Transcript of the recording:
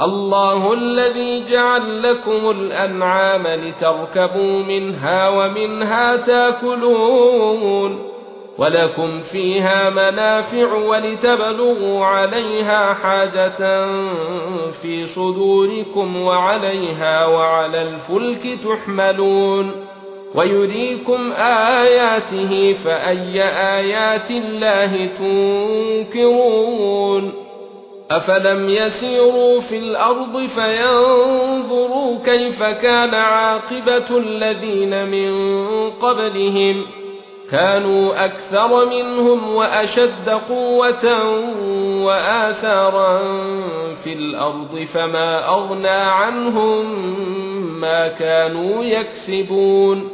الله الذي جعل لكم الأنعام لتركبوا منها ومنها تاكلون ولكم فيها منافع ولتبلغوا عليها حاجة في صدوركم وعليها وعلى الفلك تحملون ويريكم آياته فأي آيات الله تنكرون افلم يسيروا في الأرض فينظروا كيف كان عاقبه الذين من قبلهم كانوا أكثر منهم واشد قوه واثارا في الأرض فما اغنى عنهم ما كانوا يكسبون